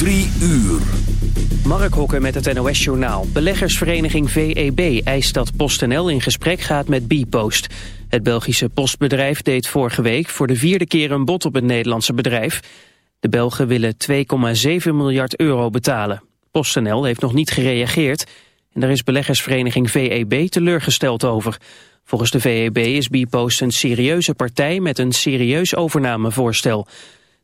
Drie uur. Mark Hokker met het NOS-journaal. Beleggersvereniging VEB eist dat PostNL in gesprek gaat met Bpost. Het Belgische postbedrijf deed vorige week voor de vierde keer een bod op het Nederlandse bedrijf. De Belgen willen 2,7 miljard euro betalen. PostNL heeft nog niet gereageerd en daar is beleggersvereniging VEB teleurgesteld over. Volgens de VEB is Bpost een serieuze partij met een serieus overnamevoorstel.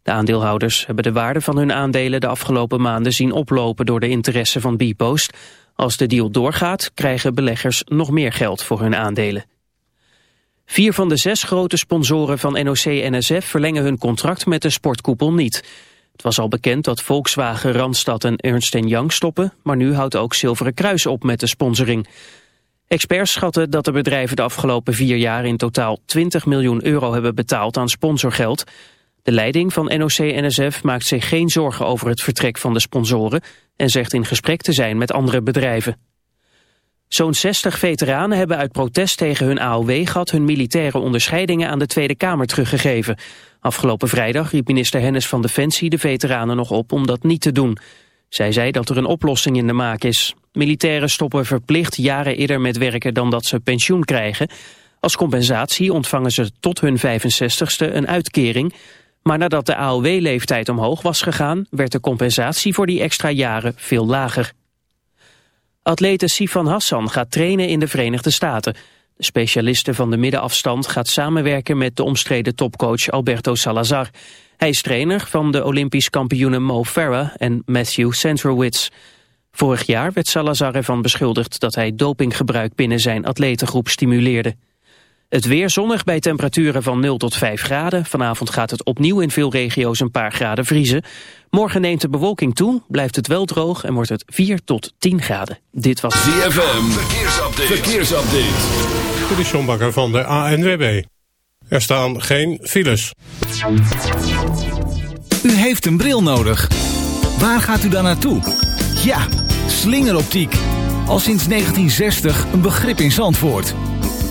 De aandeelhouders hebben de waarde van hun aandelen de afgelopen maanden zien oplopen door de interesse van Bpost. Als de deal doorgaat, krijgen beleggers nog meer geld voor hun aandelen. Vier van de zes grote sponsoren van NOC-NSF verlengen hun contract met de sportkoepel niet. Het was al bekend dat Volkswagen, Randstad en Ernst Young stoppen, maar nu houdt ook Zilveren Kruis op met de sponsoring. Experts schatten dat de bedrijven de afgelopen vier jaar in totaal 20 miljoen euro hebben betaald aan sponsorgeld. De leiding van NOC-NSF maakt zich geen zorgen over het vertrek van de sponsoren en zegt in gesprek te zijn met andere bedrijven. Zo'n 60 veteranen hebben uit protest tegen hun AOW-gat hun militaire onderscheidingen aan de Tweede Kamer teruggegeven. Afgelopen vrijdag riep minister Hennis van Defensie de veteranen nog op om dat niet te doen. Zij zei dat er een oplossing in de maak is. Militairen stoppen verplicht jaren eerder met werken dan dat ze pensioen krijgen. Als compensatie ontvangen ze tot hun 65ste een uitkering. Maar nadat de AOW-leeftijd omhoog was gegaan... werd de compensatie voor die extra jaren veel lager. Atlete Sifan Hassan gaat trainen in de Verenigde Staten. De specialiste van de middenafstand gaat samenwerken met de omstreden topcoach Alberto Salazar. Hij is trainer van de Olympisch kampioenen Mo Farah en Matthew Centrowitz. Vorig jaar werd Salazar ervan beschuldigd dat hij dopinggebruik binnen zijn atletengroep stimuleerde. Het weer zonnig bij temperaturen van 0 tot 5 graden. Vanavond gaat het opnieuw in veel regio's een paar graden vriezen. Morgen neemt de bewolking toe, blijft het wel droog en wordt het 4 tot 10 graden. Dit was ZFM, verkeersupdate. verkeersupdate. De Sjombakker van de ANWB. Er staan geen files. U heeft een bril nodig. Waar gaat u dan naartoe? Ja, slingeroptiek. Al sinds 1960 een begrip in Zandvoort.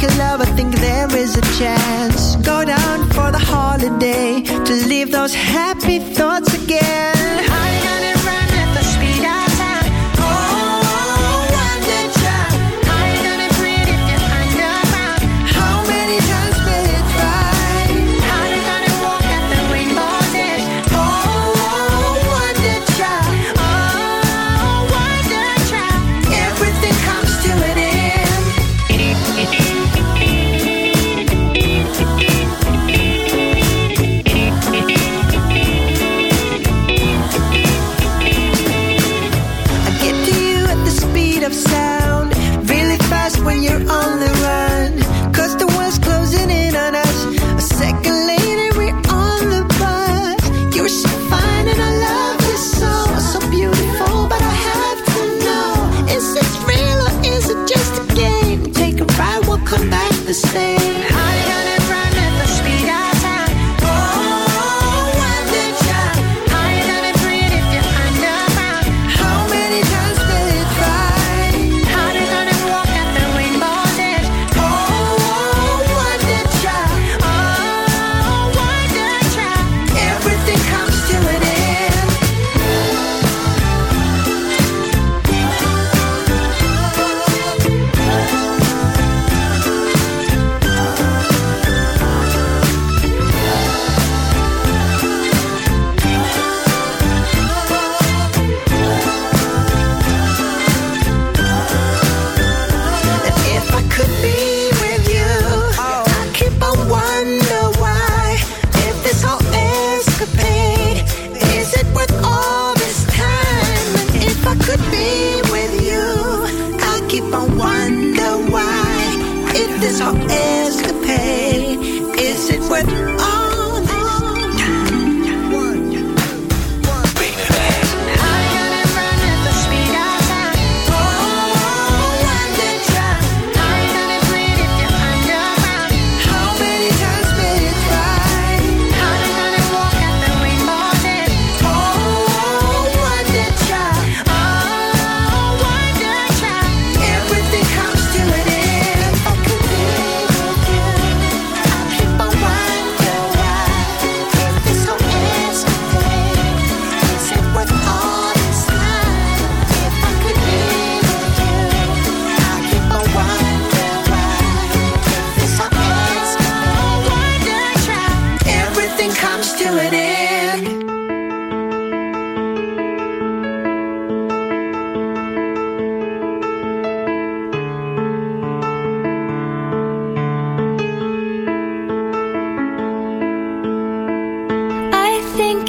Can love, I think there is a chance. Go down for the holiday to leave those happy thoughts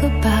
goodbye.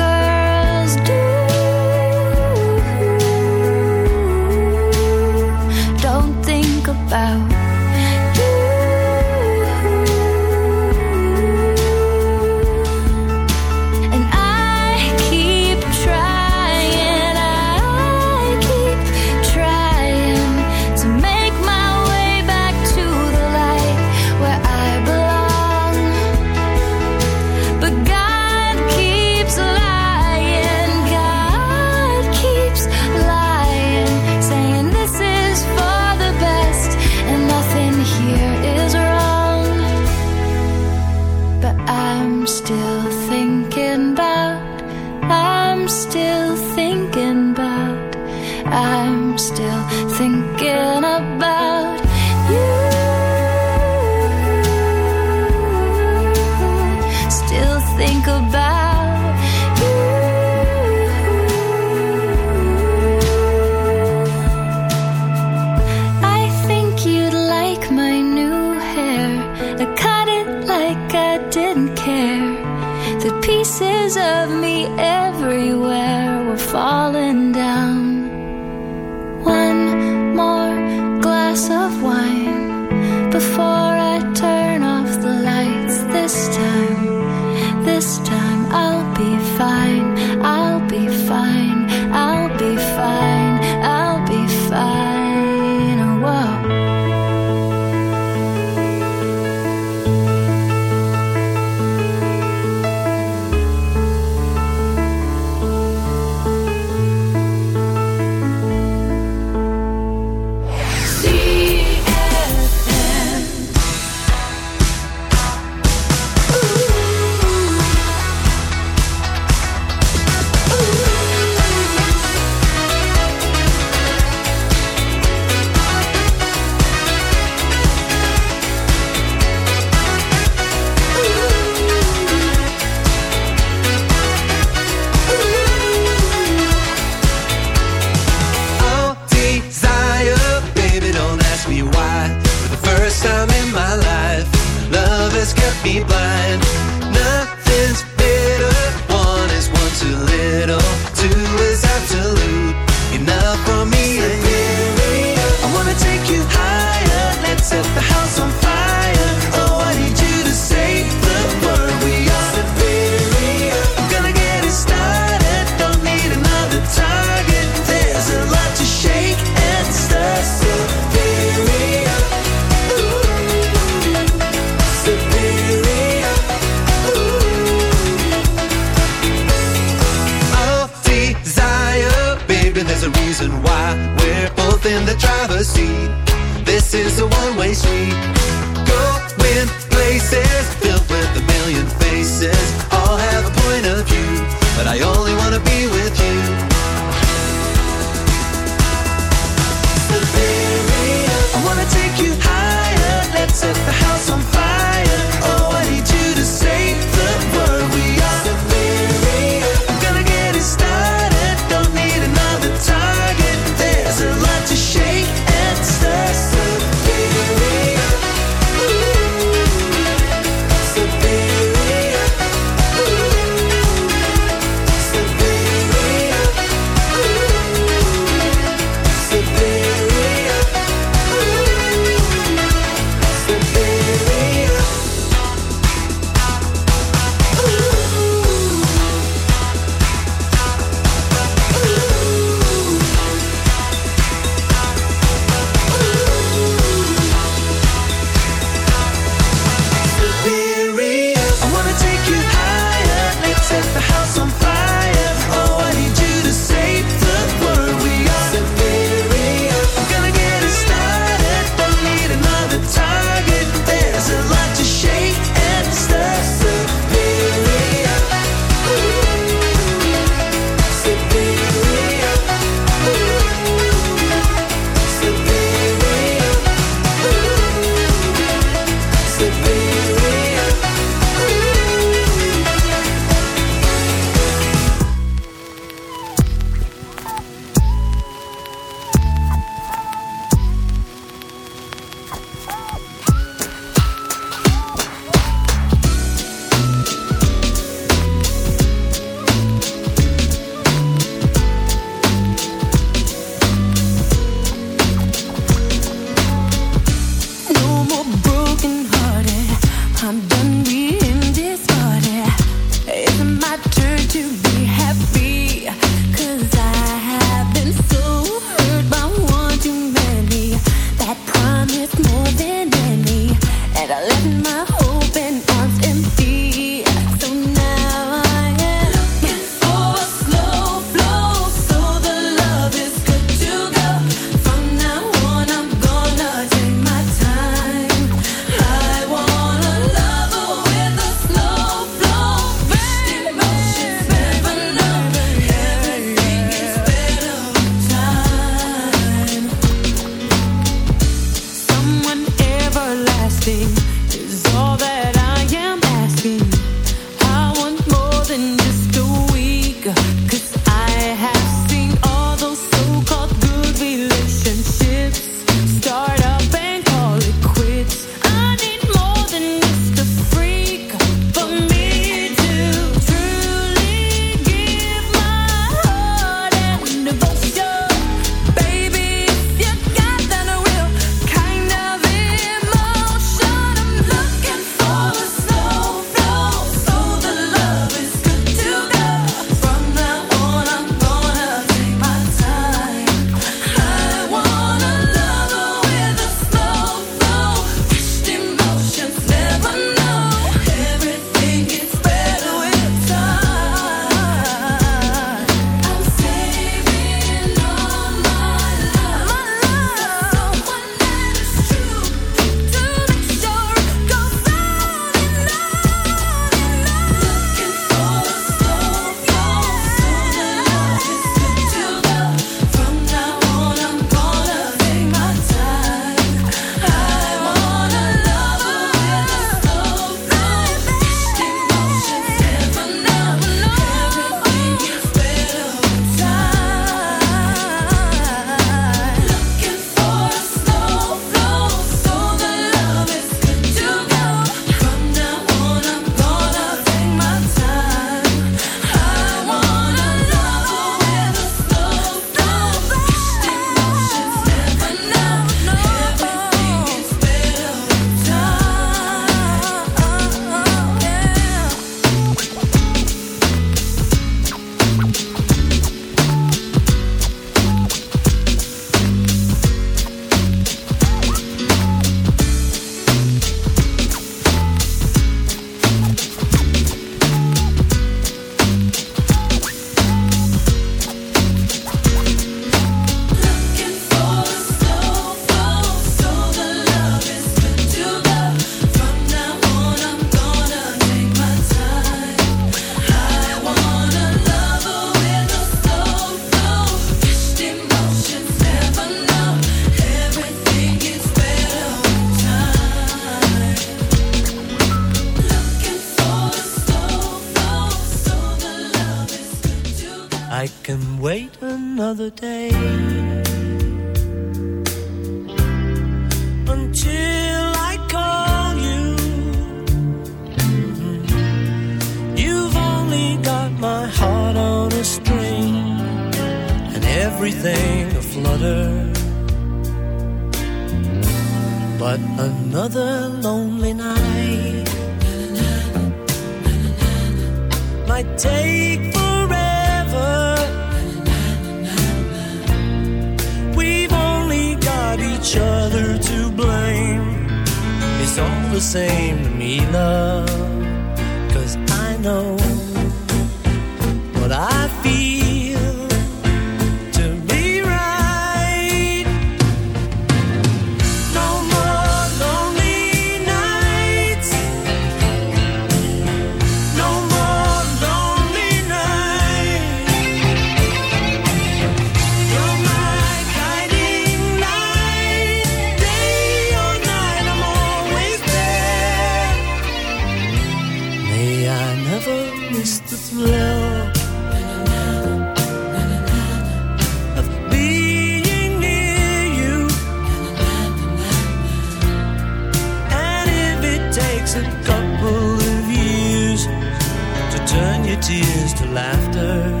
to laughter.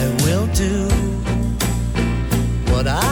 I will do what I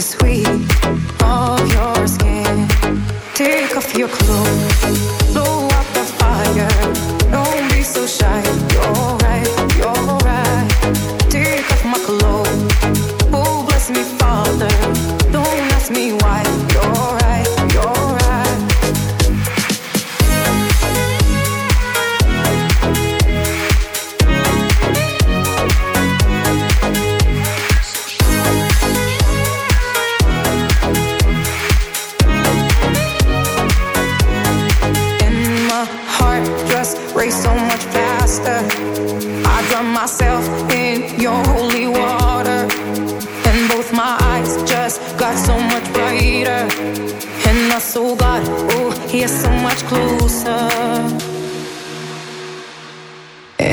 sweet.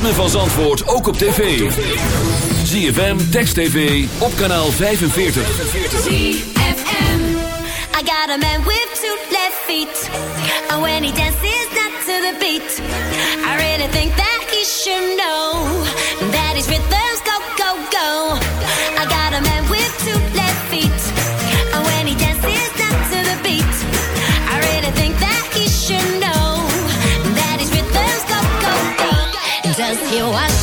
ritme van Zandvoort ook op tv. ZFM, Text TV, op kanaal 45. ZFM. I got a man with two left feet. And when he dances that to the beat. I really think that he should know. you want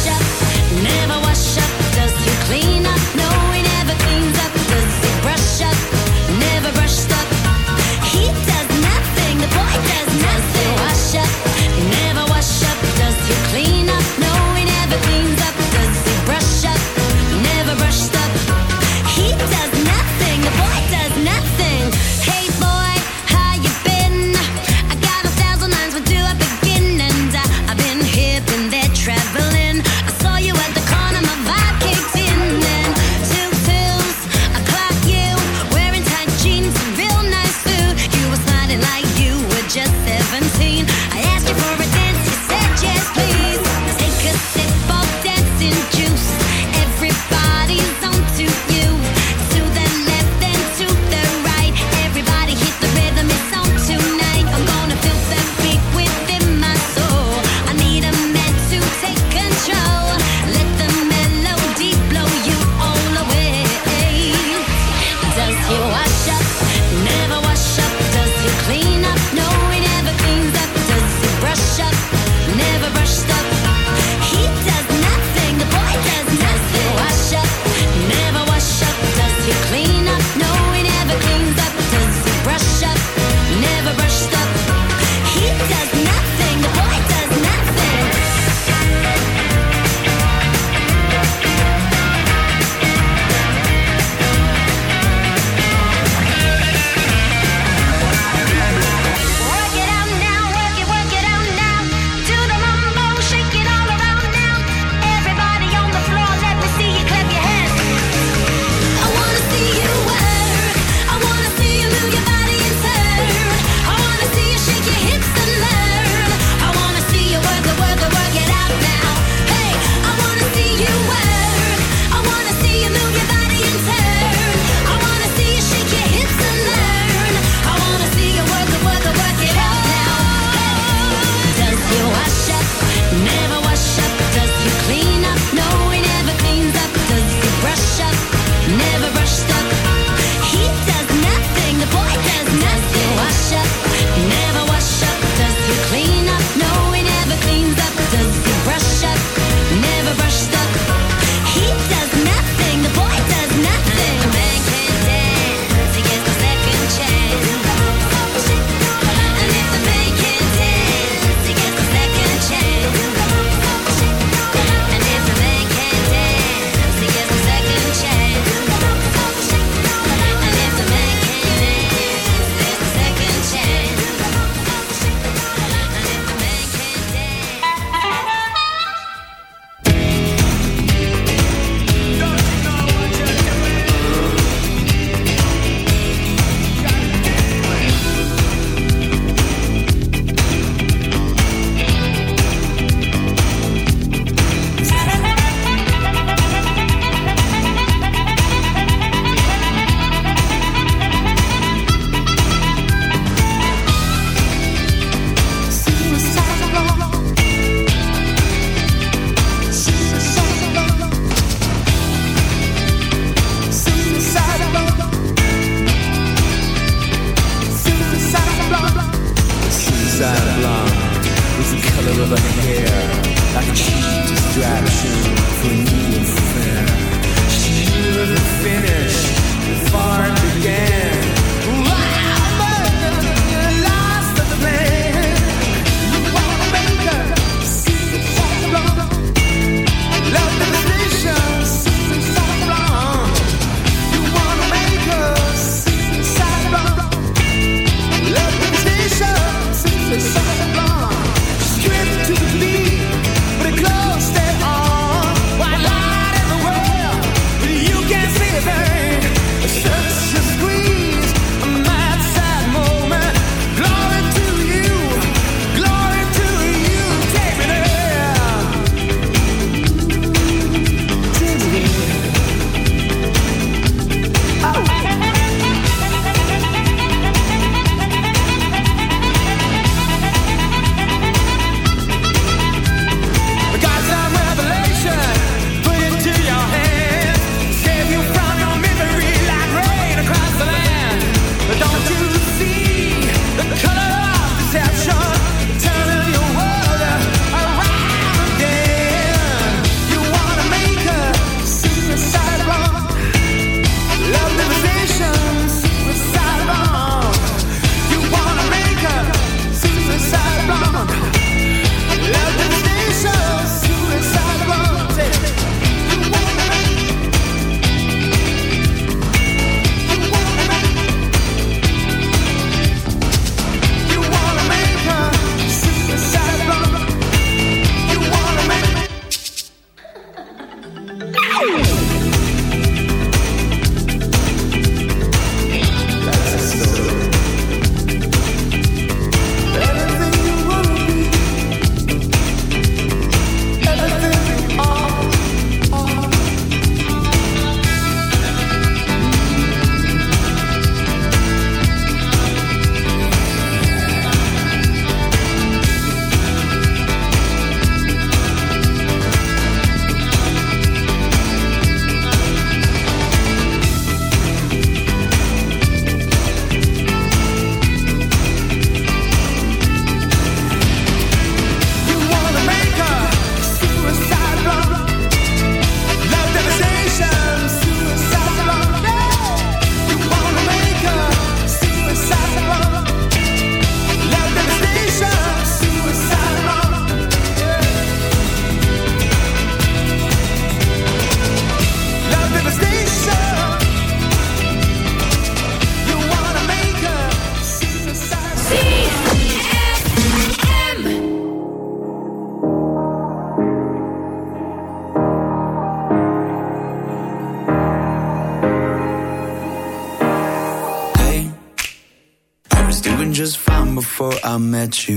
you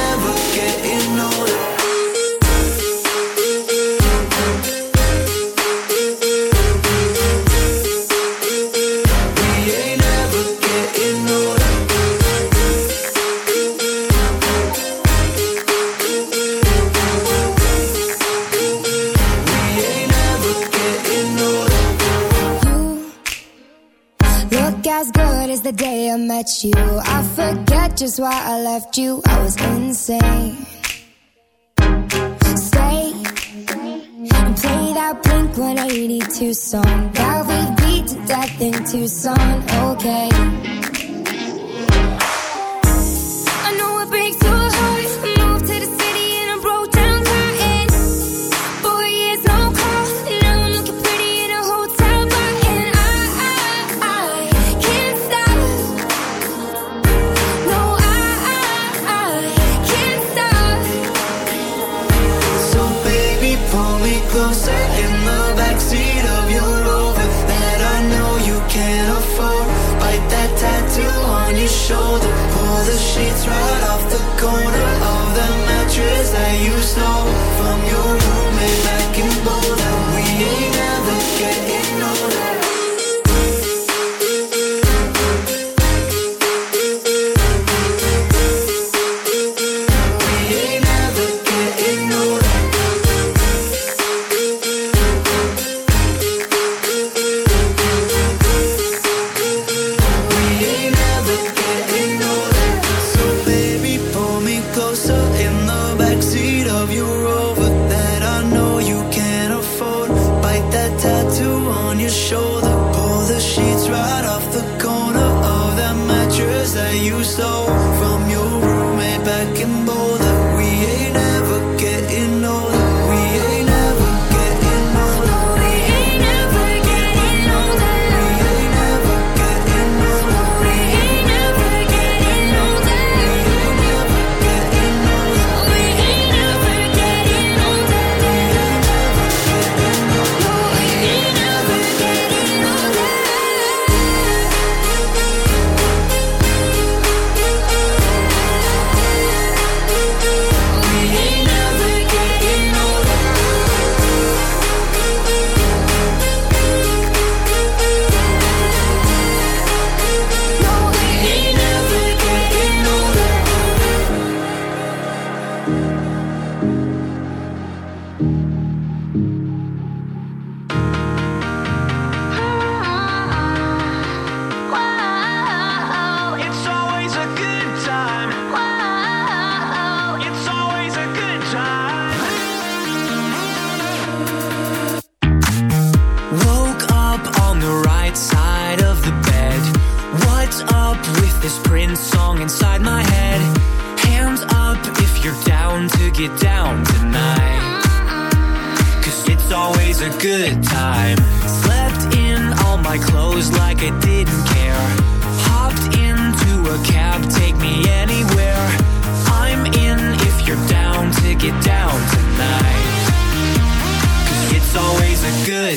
left you, I was insane. Stay and play that Blink 182 song that we beat to death in Tucson. Okay.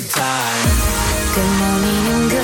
good time. Good morning and good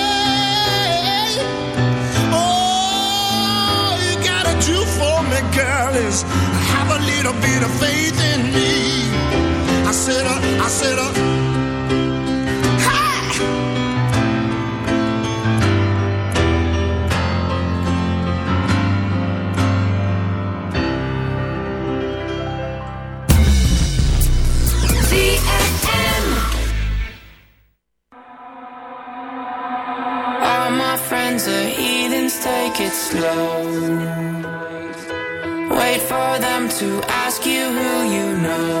girl, is have a little bit of faith in me. I said, uh, I said, uh. All my friends are heathens, take it slow. Them to ask you who you know.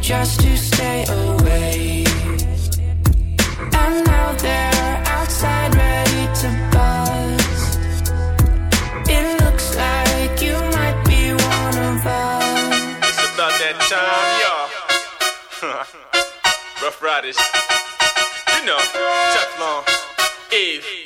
Just to stay away. And now they're outside ready to. It looks like you might be one of us. It's about that time, y'all. Rough Riders. You know, Teflon, Eve.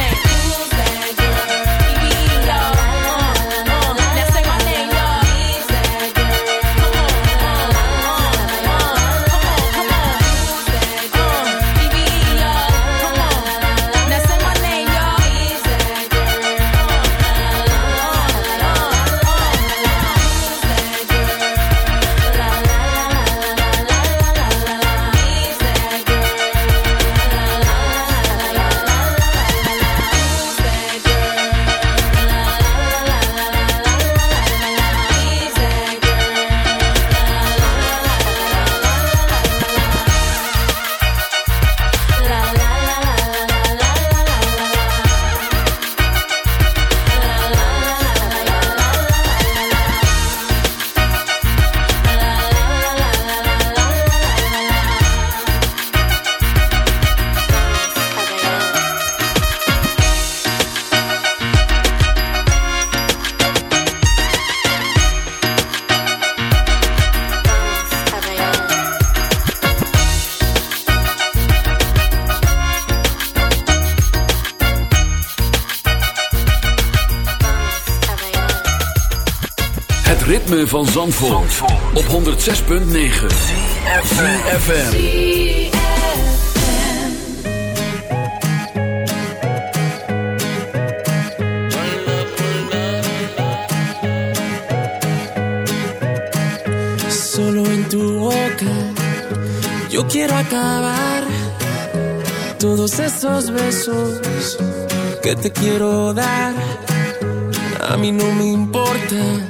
Now van Zandvoort, Zandvoort. op 106.9 negen. Solo en tu boca Yo quiero acabar Todos esos besos Que te quiero dar A mí no me importa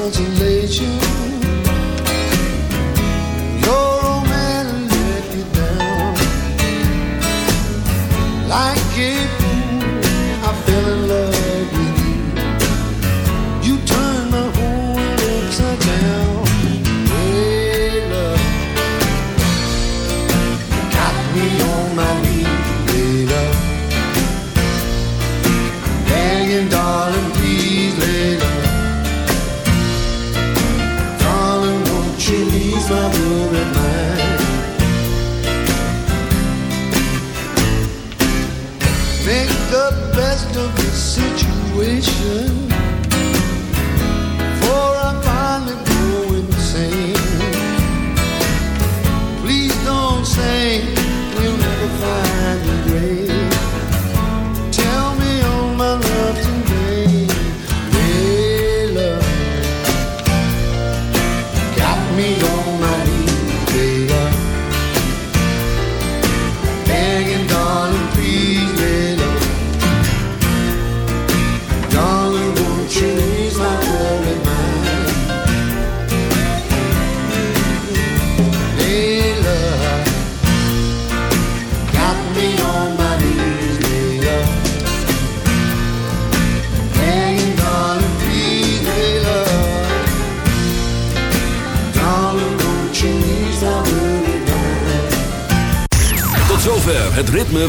Congratulations.